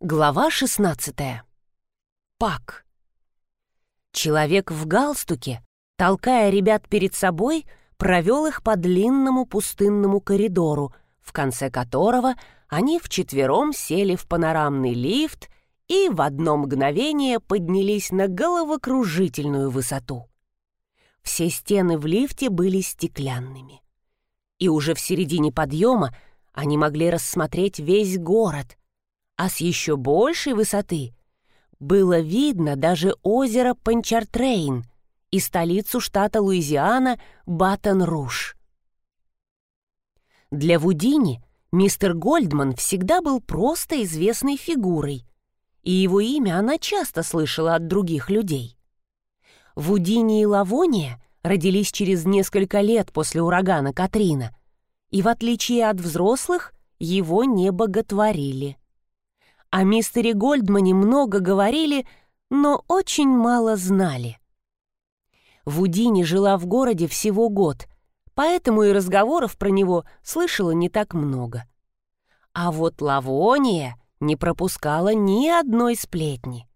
Глава 16. Пак. Человек в галстуке, толкая ребят перед собой, провел их по длинному пустынному коридору, в конце которого они вчетвером сели в панорамный лифт и в одно мгновение поднялись на головокружительную высоту. Все стены в лифте были стеклянными. И уже в середине подъема они могли рассмотреть весь город, а с еще большей высоты было видно даже озеро Панчартрейн и столицу штата Луизиана Батон-Руш. Для Вудини мистер Гольдман всегда был просто известной фигурой, и его имя она часто слышала от других людей. Вудини и Лавония родились через несколько лет после урагана Катрина, и в отличие от взрослых его не боготворили. О мистере Гольдмане много говорили, но очень мало знали. Вудини жила в городе всего год, поэтому и разговоров про него слышала не так много. А вот Лавония не пропускала ни одной сплетни.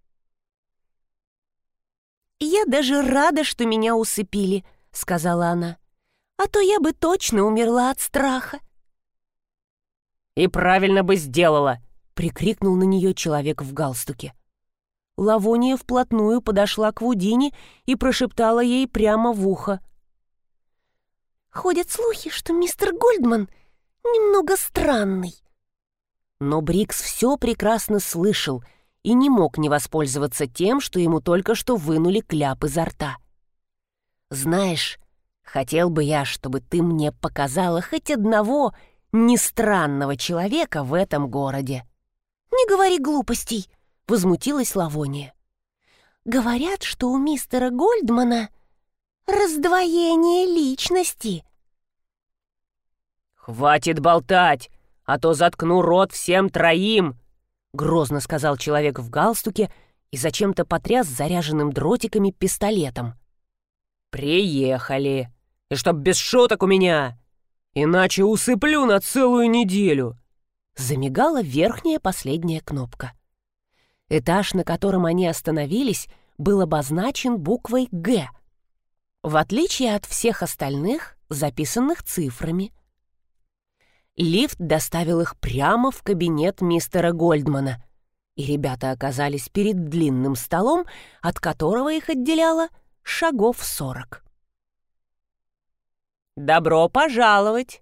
«Я даже рада, что меня усыпили», — сказала она. «А то я бы точно умерла от страха». «И правильно бы сделала», — прикрикнул на нее человек в галстуке. Лавония вплотную подошла к Вудине и прошептала ей прямо в ухо. «Ходят слухи, что мистер Гольдман немного странный». Но Брикс все прекрасно слышал и не мог не воспользоваться тем, что ему только что вынули кляп изо рта. «Знаешь, хотел бы я, чтобы ты мне показала хоть одного нестранного человека в этом городе». «Не говори глупостей!» — возмутилась Лавония. «Говорят, что у мистера Гольдмана раздвоение личности». «Хватит болтать, а то заткну рот всем троим!» — грозно сказал человек в галстуке и зачем-то потряс заряженным дротиками пистолетом. «Приехали! И чтоб без шуток у меня! Иначе усыплю на целую неделю!» Замигала верхняя последняя кнопка. Этаж, на котором они остановились, был обозначен буквой «Г», в отличие от всех остальных, записанных цифрами. Лифт доставил их прямо в кабинет мистера Гольдмана, и ребята оказались перед длинным столом, от которого их отделяло шагов сорок. «Добро пожаловать!» —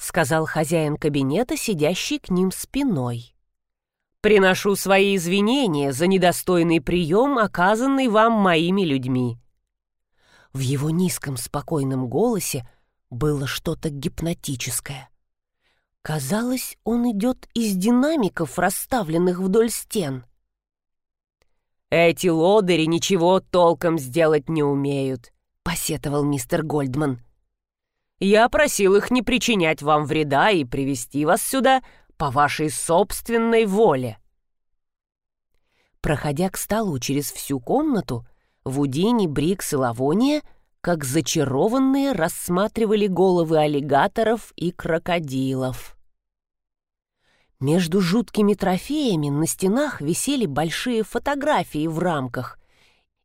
сказал хозяин кабинета, сидящий к ним спиной. «Приношу свои извинения за недостойный прием, оказанный вам моими людьми». В его низком спокойном голосе было что-то гипнотическое. Казалось, он идет из динамиков, расставленных вдоль стен. «Эти лодыри ничего толком сделать не умеют», — посетовал мистер Гольдман. Я просил их не причинять вам вреда и привести вас сюда по вашей собственной воле. Проходя к столу через всю комнату, Вудини, Брикс и Лавония, как зачарованные, рассматривали головы аллигаторов и крокодилов. Между жуткими трофеями на стенах висели большие фотографии в рамках,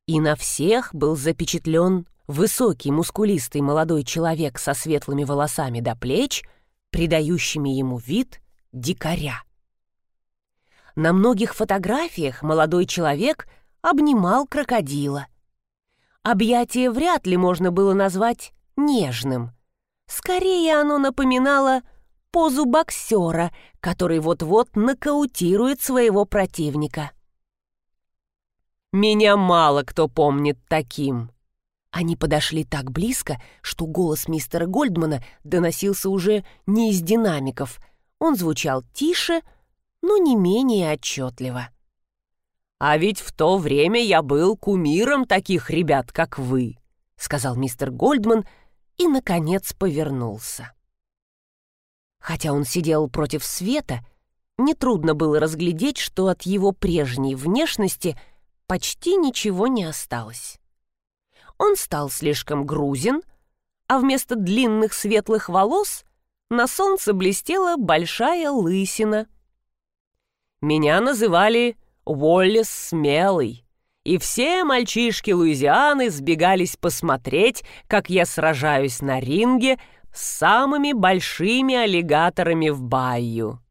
и на всех был запечатлен высокий, мускулистый молодой человек со светлыми волосами до плеч, придающими ему вид дикаря. На многих фотографиях молодой человек обнимал крокодила. Объятие вряд ли можно было назвать нежным. Скорее оно напоминало позу боксера, который вот-вот нокаутирует своего противника. «Меня мало кто помнит таким», они подошли так близко, что голос мистера Гольдмана доносился уже не из динамиков. Он звучал тише, но не менее отчетливо. «А ведь в то время я был кумиром таких ребят, как вы», — сказал мистер Гольдман и, наконец, повернулся. Хотя он сидел против света, нетрудно было разглядеть, что от его прежней внешности почти ничего не осталось он стал слишком грузен, а вместо длинных светлых волос на солнце блестела большая лысина. Меня называли Уоллес Смелый, и все мальчишки Луизианы сбегались посмотреть, как я сражаюсь на ринге с самыми большими аллигаторами в Байю.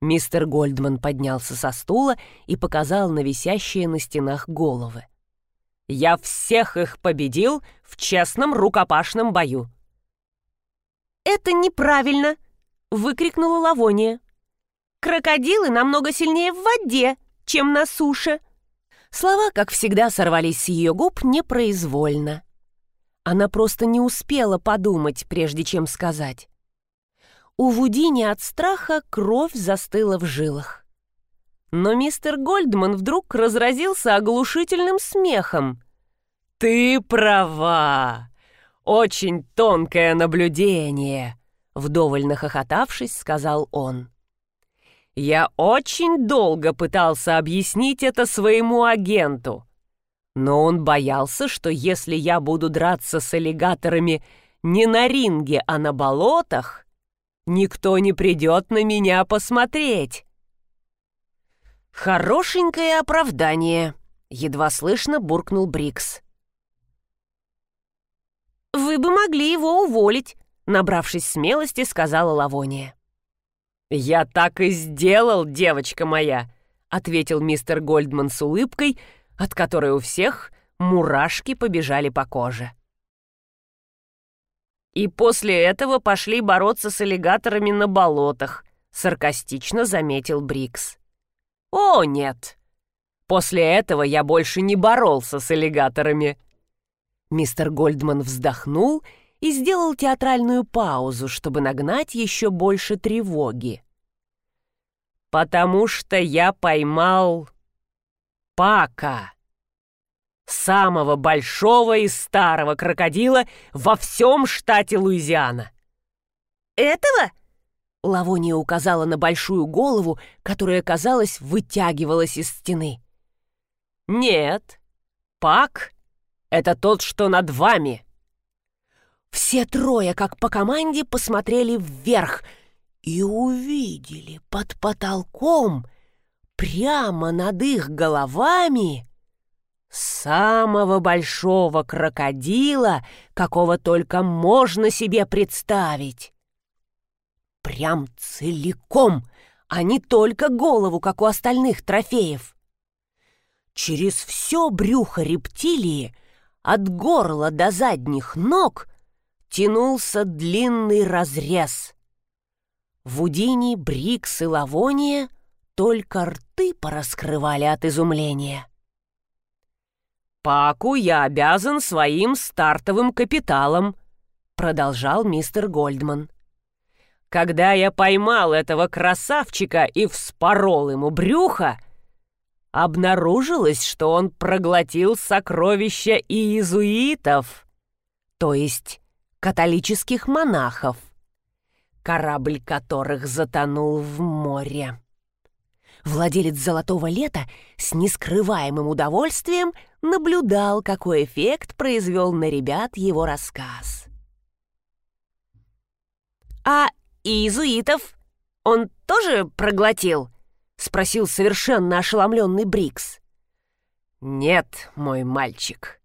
Мистер Гольдман поднялся со стула и показал на висящие на стенах головы. «Я всех их победил в честном рукопашном бою». «Это неправильно!» — выкрикнула Лавония. «Крокодилы намного сильнее в воде, чем на суше!» Слова, как всегда, сорвались с ее губ непроизвольно. Она просто не успела подумать, прежде чем сказать. У Вудини от страха кровь застыла в жилах. Но мистер Гольдман вдруг разразился оглушительным смехом. «Ты права! Очень тонкое наблюдение!» Вдоволь нахохотавшись, сказал он. «Я очень долго пытался объяснить это своему агенту, но он боялся, что если я буду драться с аллигаторами не на ринге, а на болотах, никто не придет на меня посмотреть». «Хорошенькое оправдание», — едва слышно буркнул Брикс. «Вы бы могли его уволить», Набравшись смелости, сказала Лавония. «Я так и сделал, девочка моя», — ответил мистер Гольдман с улыбкой, от которой у всех мурашки побежали по коже. «И после этого пошли бороться с аллигаторами на болотах», — саркастично заметил Брикс. «О, нет! После этого я больше не боролся с аллигаторами». Мистер Гольдман вздохнул и сделал театральную паузу, чтобы нагнать еще больше тревоги. «Потому что я поймал Пака, самого большого и старого крокодила во всем штате Луизиана». «Этого?» Лавония указала на большую голову, которая, казалось, вытягивалась из стены. «Нет, Пак — это тот, что над вами», все трое, как по команде, посмотрели вверх и увидели под потолком, прямо над их головами, самого большого крокодила, какого только можно себе представить. Прям целиком, а не только голову, как у остальных трофеев. Через все брюхо рептилии, от горла до задних ног — тянулся длинный разрез. Вудини, Брикс и Лавония только рты пораскрывали от изумления. «Паку я обязан своим стартовым капиталом», — продолжал мистер Гольдман. «Когда я поймал этого красавчика и вспорол ему брюхо, обнаружилось, что он проглотил сокровища иезуитов, то есть католических монахов, корабль которых затонул в море. Владелец «Золотого лета» с нескрываемым удовольствием наблюдал, какой эффект произвел на ребят его рассказ. «А иезуитов он тоже проглотил?» — спросил совершенно ошеломленный Брикс. «Нет, мой мальчик.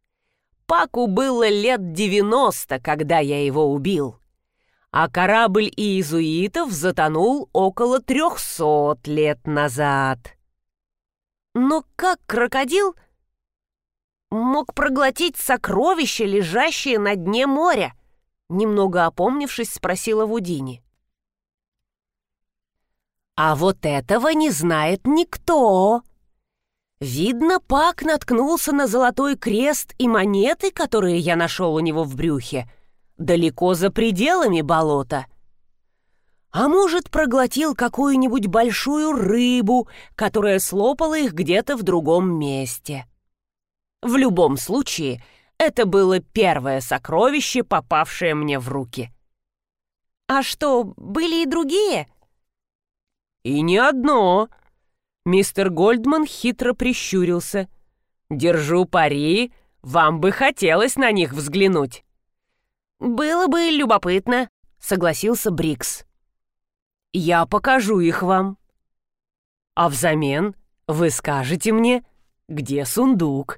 Паку было лет девяносто, когда я его убил. А корабль иезуитов затонул около трехсот лет назад. Но как крокодил мог проглотить сокровища, лежащие на дне моря? Немного опомнившись, спросила Вудини. А вот этого не знает никто, Видно, Пак наткнулся на золотой крест и монеты, которые я нашел у него в брюхе, далеко за пределами болота. А может, проглотил какую-нибудь большую рыбу, которая слопала их где-то в другом месте. В любом случае, это было первое сокровище, попавшее мне в руки. «А что, были и другие?» «И не одно», Мистер Гольдман хитро прищурился. «Держу пари, вам бы хотелось на них взглянуть». «Было бы любопытно», — согласился Брикс. «Я покажу их вам». А взамен вы скажете мне, где сундук.